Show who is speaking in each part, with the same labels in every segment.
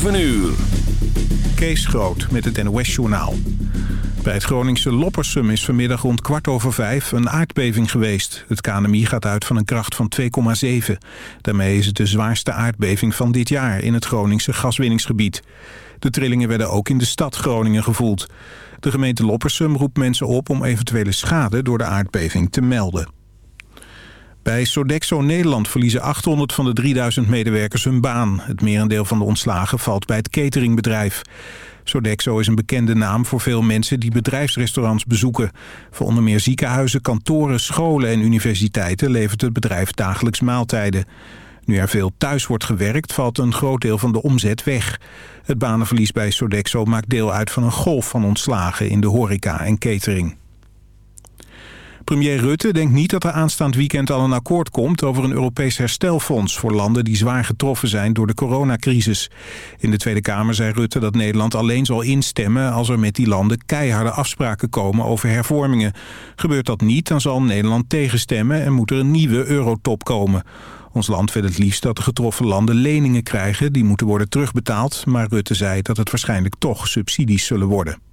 Speaker 1: 7 uur.
Speaker 2: Kees Groot met het NOS-journaal. Bij het Groningse Loppersum is vanmiddag rond kwart over vijf een aardbeving geweest. Het KNMI gaat uit van een kracht van 2,7. Daarmee is het de zwaarste aardbeving van dit jaar in het Groningse gaswinningsgebied. De trillingen werden ook in de stad Groningen gevoeld. De gemeente Loppersum roept mensen op om eventuele schade door de aardbeving te melden. Bij Sodexo Nederland verliezen 800 van de 3000 medewerkers hun baan. Het merendeel van de ontslagen valt bij het cateringbedrijf. Sodexo is een bekende naam voor veel mensen die bedrijfsrestaurants bezoeken. Voor onder meer ziekenhuizen, kantoren, scholen en universiteiten levert het bedrijf dagelijks maaltijden. Nu er veel thuis wordt gewerkt, valt een groot deel van de omzet weg. Het banenverlies bij Sodexo maakt deel uit van een golf van ontslagen in de horeca en catering. Premier Rutte denkt niet dat er aanstaand weekend al een akkoord komt over een Europees herstelfonds voor landen die zwaar getroffen zijn door de coronacrisis. In de Tweede Kamer zei Rutte dat Nederland alleen zal instemmen als er met die landen keiharde afspraken komen over hervormingen. Gebeurt dat niet, dan zal Nederland tegenstemmen en moet er een nieuwe eurotop komen. Ons land wil het liefst dat de getroffen landen leningen krijgen. Die moeten worden terugbetaald, maar Rutte zei dat het waarschijnlijk toch subsidies zullen worden.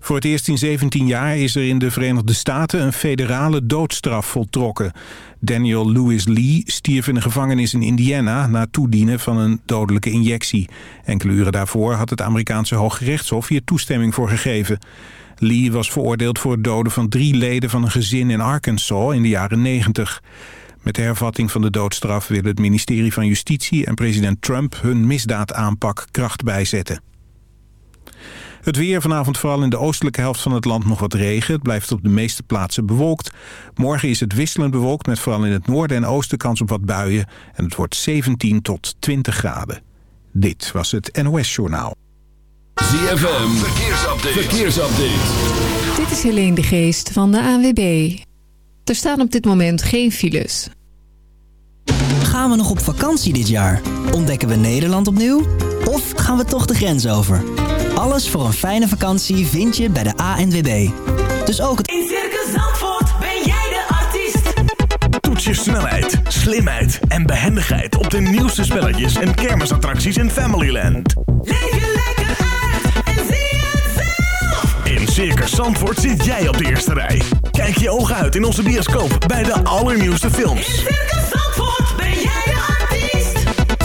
Speaker 2: Voor het eerst in 17 jaar is er in de Verenigde Staten een federale doodstraf voltrokken. Daniel Lewis Lee stierf in een gevangenis in Indiana na toedienen van een dodelijke injectie. Enkele uren daarvoor had het Amerikaanse Hooggerechtshof hier toestemming voor gegeven. Lee was veroordeeld voor het doden van drie leden van een gezin in Arkansas in de jaren 90. Met de hervatting van de doodstraf willen het ministerie van Justitie en president Trump hun misdaadaanpak kracht bijzetten. Het weer vanavond vooral in de oostelijke helft van het land nog wat regen. Het blijft op de meeste plaatsen bewolkt. Morgen is het wisselend bewolkt met vooral in het noorden en oosten kans op wat buien. En het wordt 17 tot 20 graden. Dit was het NOS Journaal.
Speaker 1: ZFM, verkeersupdate. verkeersupdate.
Speaker 3: Dit is Helene de Geest van de ANWB. Er staan op dit moment geen files.
Speaker 4: Gaan we nog op vakantie dit jaar? Ontdekken we Nederland opnieuw? Of gaan we toch de grens over? Alles voor een fijne vakantie vind je bij de ANWB. Dus ook het...
Speaker 5: In Circus Zandvoort ben jij de artiest.
Speaker 6: Toets je snelheid, slimheid en behendigheid op de nieuwste spelletjes en kermisattracties in Familyland.
Speaker 5: Leef je lekker uit en zie het zelf.
Speaker 6: In Circus Zandvoort zit jij op de eerste rij. Kijk je ogen uit in onze bioscoop bij de allernieuwste films.
Speaker 5: In Circus Zandvoort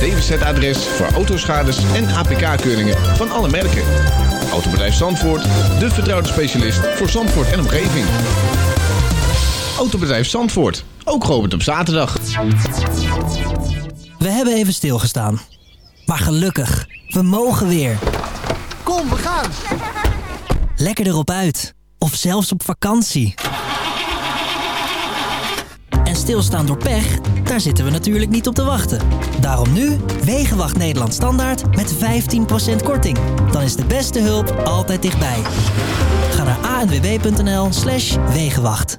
Speaker 7: DWZ-adres voor autoschades en APK-keuringen van alle merken. Autobedrijf Zandvoort, de vertrouwde specialist voor Zandvoort en omgeving. Autobedrijf Zandvoort, ook geopend op zaterdag.
Speaker 4: We hebben even stilgestaan. Maar gelukkig, we mogen weer.
Speaker 8: Kom, we gaan!
Speaker 4: Lekker erop uit. Of zelfs op vakantie. Stilstaan door pech, daar zitten we natuurlijk niet op te wachten. Daarom nu Wegenwacht Nederland Standaard met 15% korting. Dan is de beste hulp altijd dichtbij. Ga naar anwb.nl slash Wegenwacht.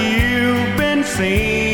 Speaker 8: You've been seen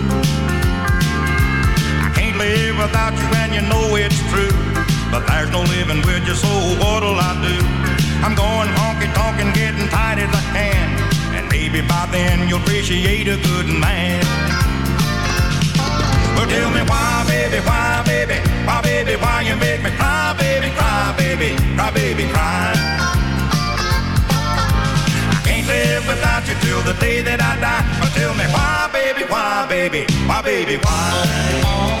Speaker 9: Live without you, and you know it's true. But there's no living with you, so what'll I do? I'm going honky tonk and getting tight as I can. And maybe by then you'll appreciate a good man. Well, tell me why, baby, why, baby, why, baby, why you make me cry, baby, cry, baby, cry, baby, cry. I can't live without you till the day that I die. But tell me why, baby, why, baby, why, baby, why?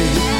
Speaker 10: see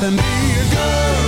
Speaker 11: than be a
Speaker 10: girl.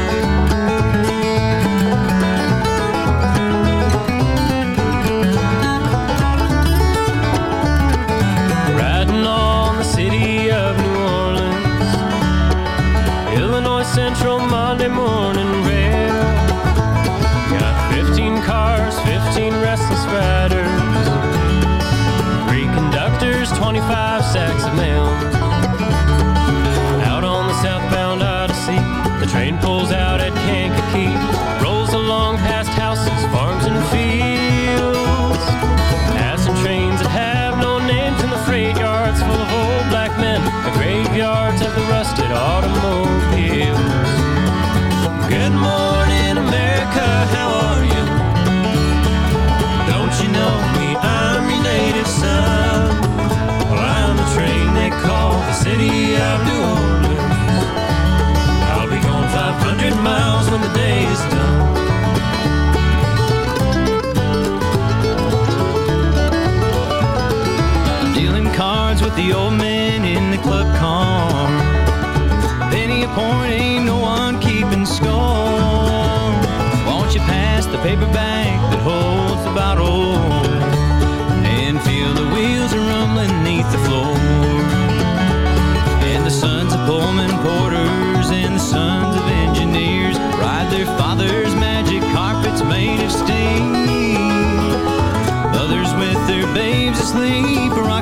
Speaker 12: des
Speaker 13: mots.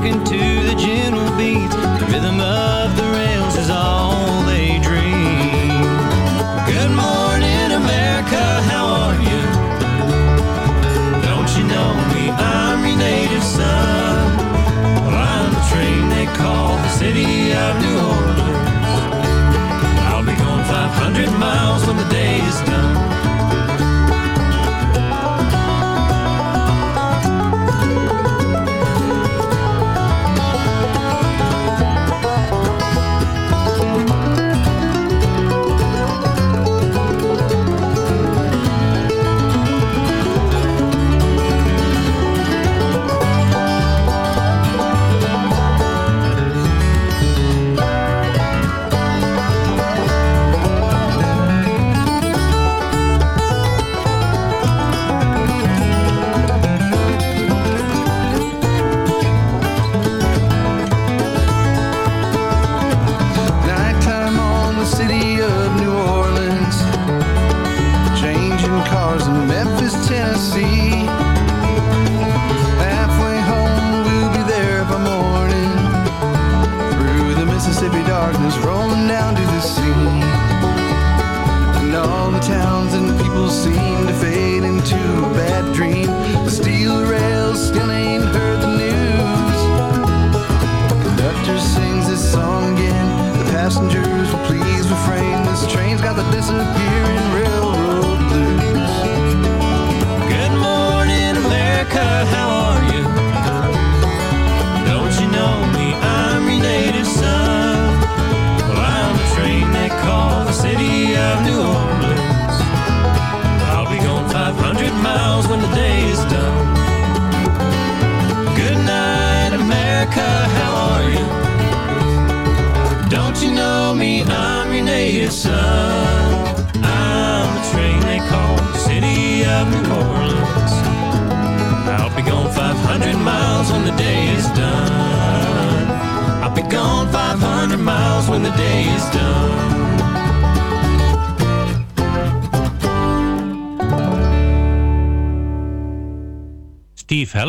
Speaker 13: into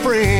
Speaker 14: spring.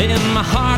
Speaker 14: in my heart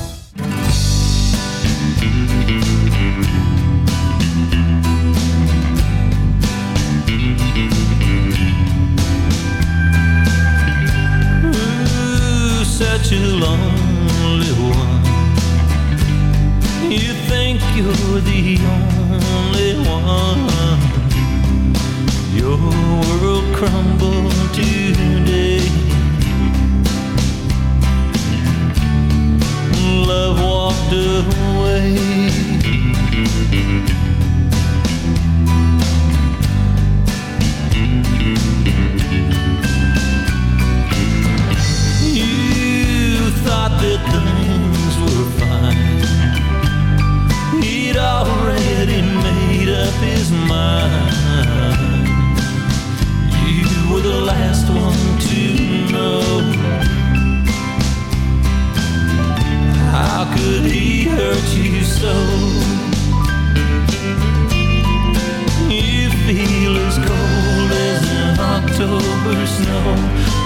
Speaker 15: snow.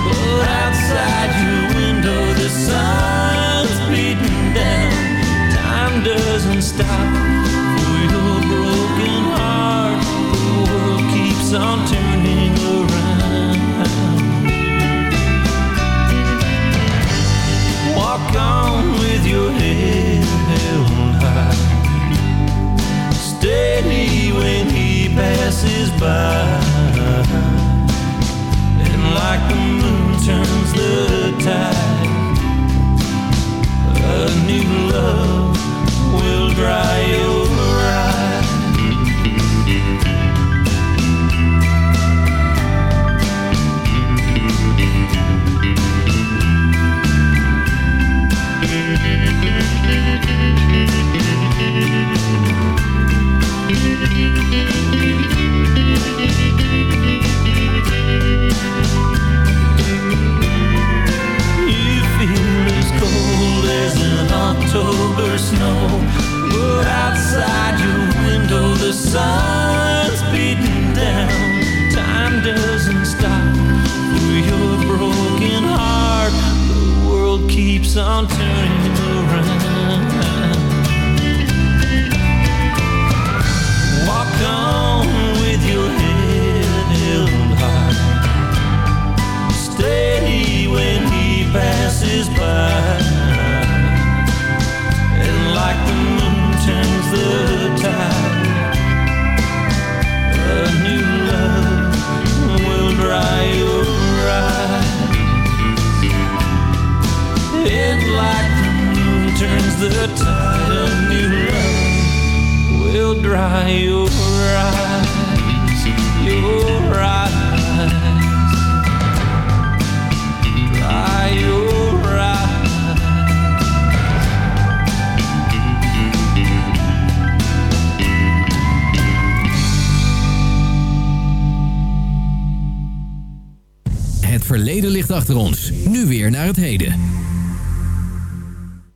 Speaker 14: Het verleden ligt achter ons. Nu weer naar het heden.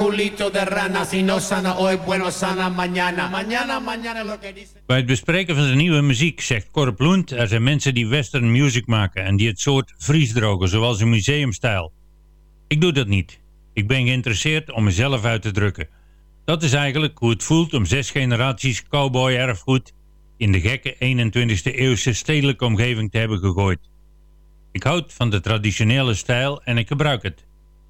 Speaker 16: Culito de rana. Si no sana hoy, bueno, sana mañana. Mañana, mañana.
Speaker 13: Bij het bespreken van zijn nieuwe muziek zegt Corp Lund... er zijn mensen die western music maken... en die het soort vriesdrogen, zoals een museumstijl. Ik doe dat niet. Ik ben geïnteresseerd om mezelf uit te drukken. Dat is eigenlijk hoe het voelt om zes generaties cowboy-erfgoed... in de gekke 21e eeuwse stedelijke omgeving te hebben gegooid. Ik houd van de traditionele stijl en ik gebruik het.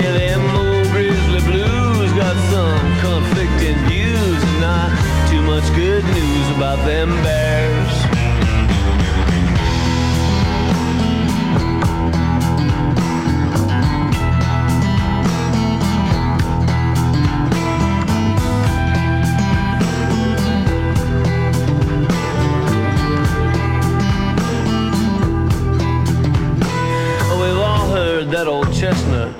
Speaker 17: Yeah, them old grizzly blues got some conflicting views not too much good news about them bears. Oh, we've all heard that old chestnut.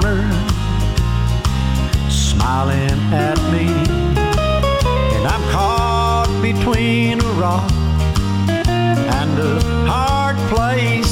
Speaker 18: corner smiling at me, and I'm caught between a rock and a hard place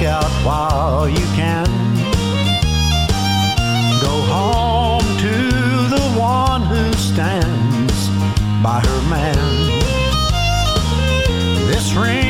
Speaker 18: walk out while you can. Go home to the one who stands by her man. This ring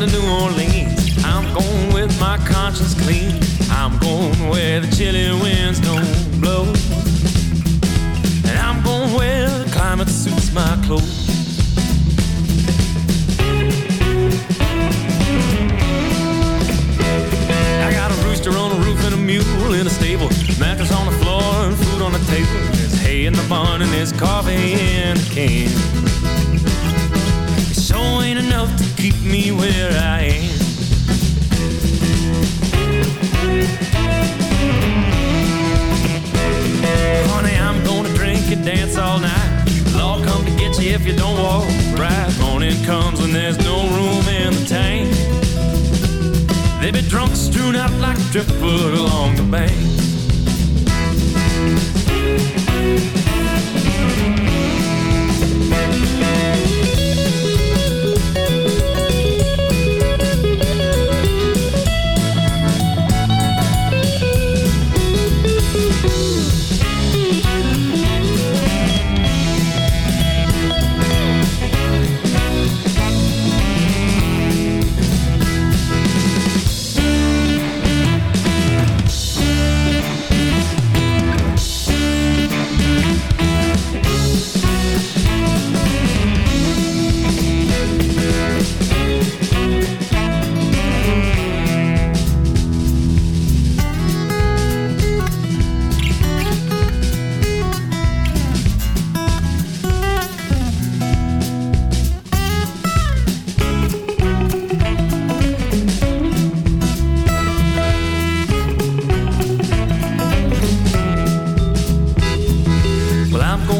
Speaker 15: To New Orleans. I'm going with my conscience clean. I'm going where the chilly winds don't blow. And I'm going where the climate suits my clothes. I got a rooster on a roof and a mule in a stable. Mattress on the floor and food on the table. There's hay in the barn and there's coffee in a can. Keep me where I am. Honey, I'm gonna drink and dance all night. Law come to get you if you don't walk right. Morning comes when there's no room in the tank. They be drunk strewn out like driftwood along the bank.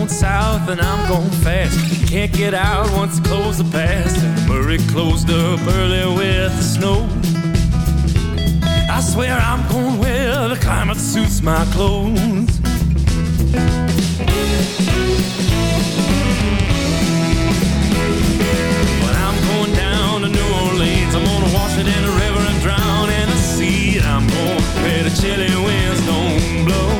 Speaker 15: South and I'm going fast. Can't get out once it close the pass. Murray closed up early with the snow. I swear I'm going where the climate suits my clothes. When I'm going down to New Orleans, I'm gonna wash it in the river and drown in the sea. I'm going where the chilly winds don't blow.